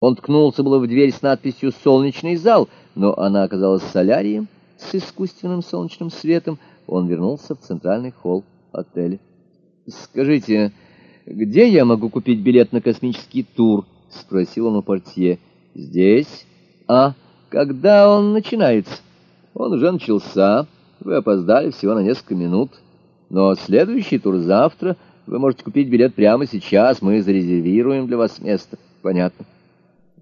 Он ткнулся было в дверь с надписью «Солнечный зал», но она оказалась солярием с искусственным солнечным светом. Он вернулся в центральный холл отеля. «Скажите, где я могу купить билет на космический тур?» — спросил он у портье. «Здесь? А когда он начинается?» «Он уже начался. Вы опоздали всего на несколько минут. Но следующий тур завтра. Вы можете купить билет прямо сейчас. Мы зарезервируем для вас место». «Понятно».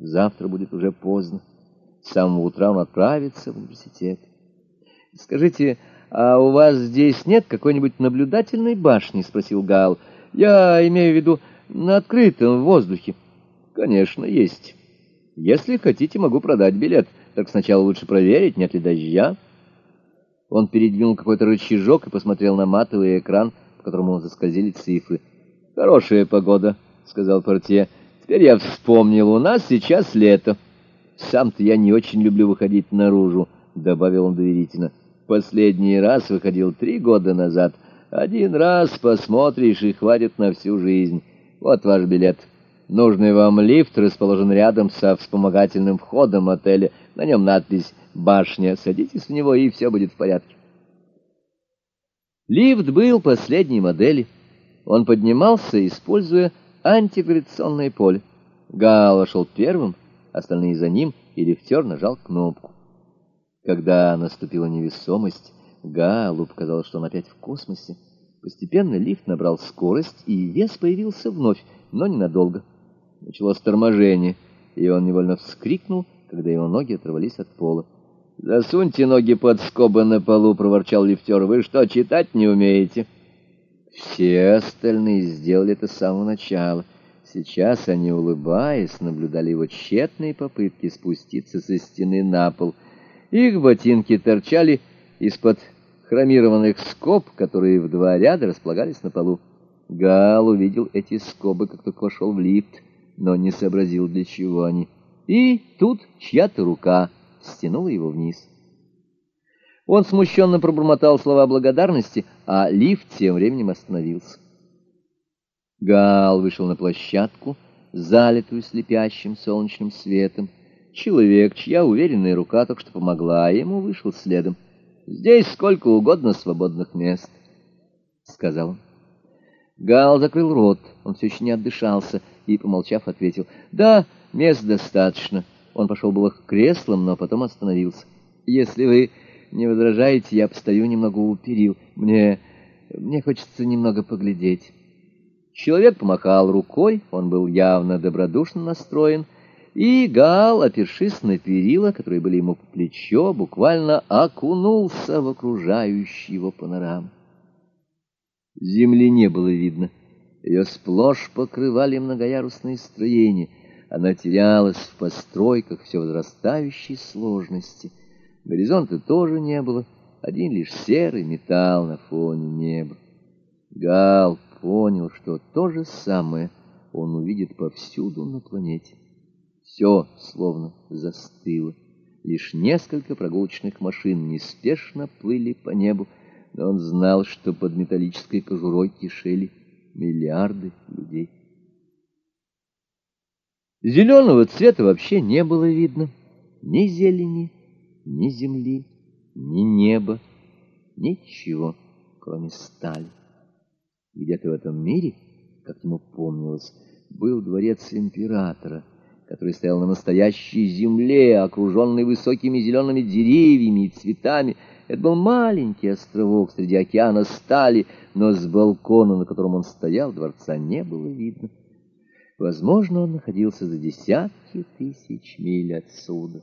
Завтра будет уже поздно. С самого утра он отправится в университет. Скажите, а у вас здесь нет какой-нибудь наблюдательной башни? Спросил Гал. Я имею в виду на открытом воздухе. Конечно, есть. Если хотите, могу продать билет. Так сначала лучше проверить, нет ли дождя. Он передвинул какой-то рычажок и посмотрел на матовый экран, по которому заскользили цифры. «Хорошая погода», — сказал портье. Теперь я вспомнил, у нас сейчас лето. Сам-то я не очень люблю выходить наружу, — добавил он доверительно. Последний раз выходил три года назад. Один раз посмотришь и хватит на всю жизнь. Вот ваш билет. Нужный вам лифт расположен рядом со вспомогательным входом отеля. На нем надпись «Башня». Садитесь в него, и все будет в порядке. Лифт был последней модели. Он поднимался, используя антигравитационное поле. Гал вошел первым, остальные за ним, и лифтер нажал кнопку. Когда наступила невесомость, Галу показалось, что он опять в космосе. Постепенно лифт набрал скорость, и вес появился вновь, но ненадолго. Началось торможение, и он невольно вскрикнул, когда его ноги оторвались от пола. «Засуньте ноги под скобы на полу», — проворчал лифтер. «Вы что, читать не умеете?» Все остальные сделали это с самого начала. Сейчас они, улыбаясь, наблюдали его тщетные попытки спуститься со стены на пол. Их ботинки торчали из-под хромированных скоб, которые в два ряда располагались на полу. Гал увидел эти скобы, как только вошел в лифт, но не сообразил, для чего они. И тут чья-то рука стянула его вниз. Он смущенно пробормотал слова благодарности, а лифт тем временем остановился. Гал вышел на площадку, залитую слепящим солнечным светом. Человек, чья уверенная рука только что помогла ему, вышел следом. «Здесь сколько угодно свободных мест», — сказал он. Гал закрыл рот, он все еще не отдышался, и, помолчав, ответил, «Да, мест достаточно». Он пошел было к креслам, но потом остановился. «Если вы не возражаете, я постою немного у перил. Мне... мне хочется немного поглядеть». Человек помахал рукой, он был явно добродушно настроен, и Гал, опершись на перила, которые были ему по плечо, буквально окунулся в окружающий его панораму. Земли не было видно. Ее сплошь покрывали многоярусные строения. Она терялась в постройках все возрастающей сложности — Горизонта тоже не было, один лишь серый металл на фоне неба. Гал понял, что то же самое он увидит повсюду на планете. Все словно застыло. Лишь несколько прогулочных машин неспешно плыли по небу, но он знал, что под металлической кожурой кишели миллиарды людей. Зеленого цвета вообще не было видно, ни зелени, ни земли, ни неба, ничего, кроме стали. Где-то в этом мире, как ему помнилось, был дворец императора, который стоял на настоящей земле, окруженный высокими зелеными деревьями и цветами. Это был маленький островок среди океана стали, но с балкона, на котором он стоял, дворца не было видно. Возможно, он находился за десятки тысяч миль отсюда.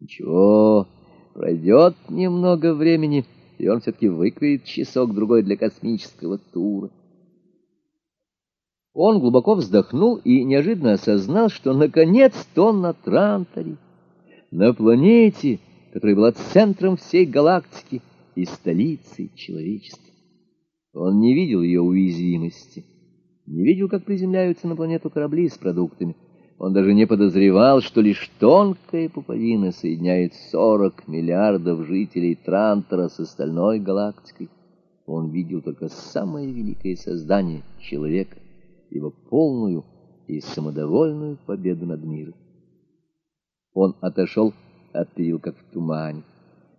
Ничего, пройдет немного времени, и он все-таки выкроет часок-другой для космического тура. Он глубоко вздохнул и неожиданно осознал, что наконец-то он на Транторе, на планете, которая была центром всей галактики и столицей человечества. Он не видел ее уязвимости, не видел, как приземляются на планету корабли с продуктами, он даже не подозревал, что лишь тонкая пуповина соединяет 40 миллиардов жителей Трантора с остальной галактикой. Он видел только самое великое создание — человека, его полную и самодовольную победу над миром. Он отошел от перил, как в тумане.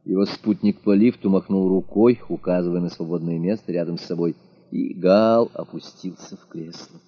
Его спутник по лифту махнул рукой, указывая на свободное место рядом с собой, и Гал опустился в кресло.